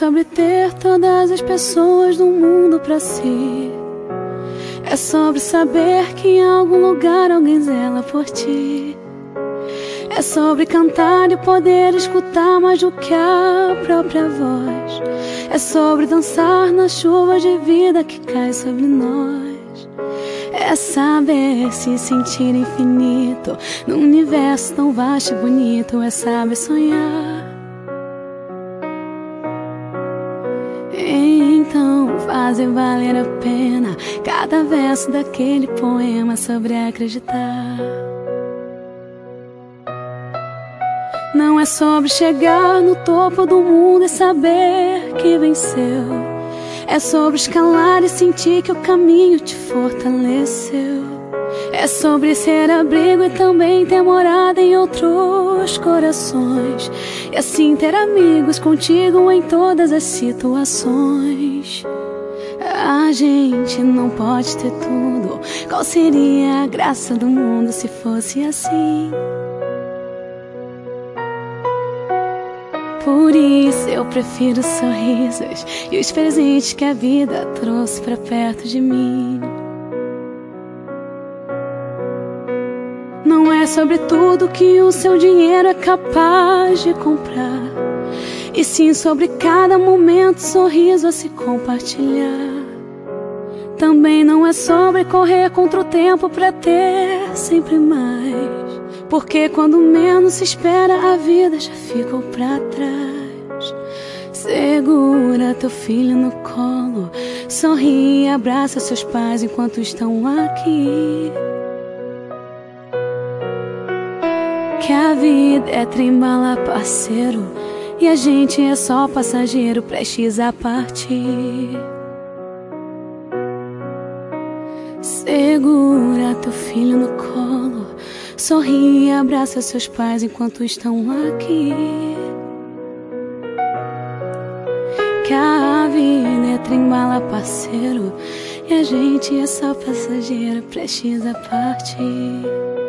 sobre ter todas as pessoas do mundo pra si. É sobre saber que em algum lugar alguém zela por ti. É sobre cantar e poder escutar mais do que a própria voz. É sobre dançar na chuva de vida que cai sobre nós. É saber se sentir infinito num universo tão vasto e bonito. É saber sonhar. Fazer valer a pena cada verso daquele poema sobre acreditar. Não é sobre chegar no topo do mundo e saber que venceu. É sobre escalar e sentir que o caminho te fortaleceu. É sobre ser abrigo e também ter morada em outros corações. E assim ter amigos contigo em todas as situações. A gente não pode ter tudo. Qual seria a graça do mundo se fosse assim? Por isso eu prefiro sorrisos e os presentes que a vida trouxe para perto de mim. Não é sobre tudo que o seu dinheiro é capaz de comprar, e sim sobre cada momento, sorriso a se compartilhar. Também não é sobre correr contra o tempo para ter sempre mais. Porque quando menos se espera, a vida já ficou pra trás. Segura teu filho no colo, sorri e abraça seus pais enquanto estão aqui. Que a vida é trembala, parceiro, e a gente é só passageiro prestes a partir. Segura teu filho no colo, sorri e abraça seus pais enquanto estão aqui. Que a vida é trembala, parceiro, e a gente é só passageiro prestes a partir.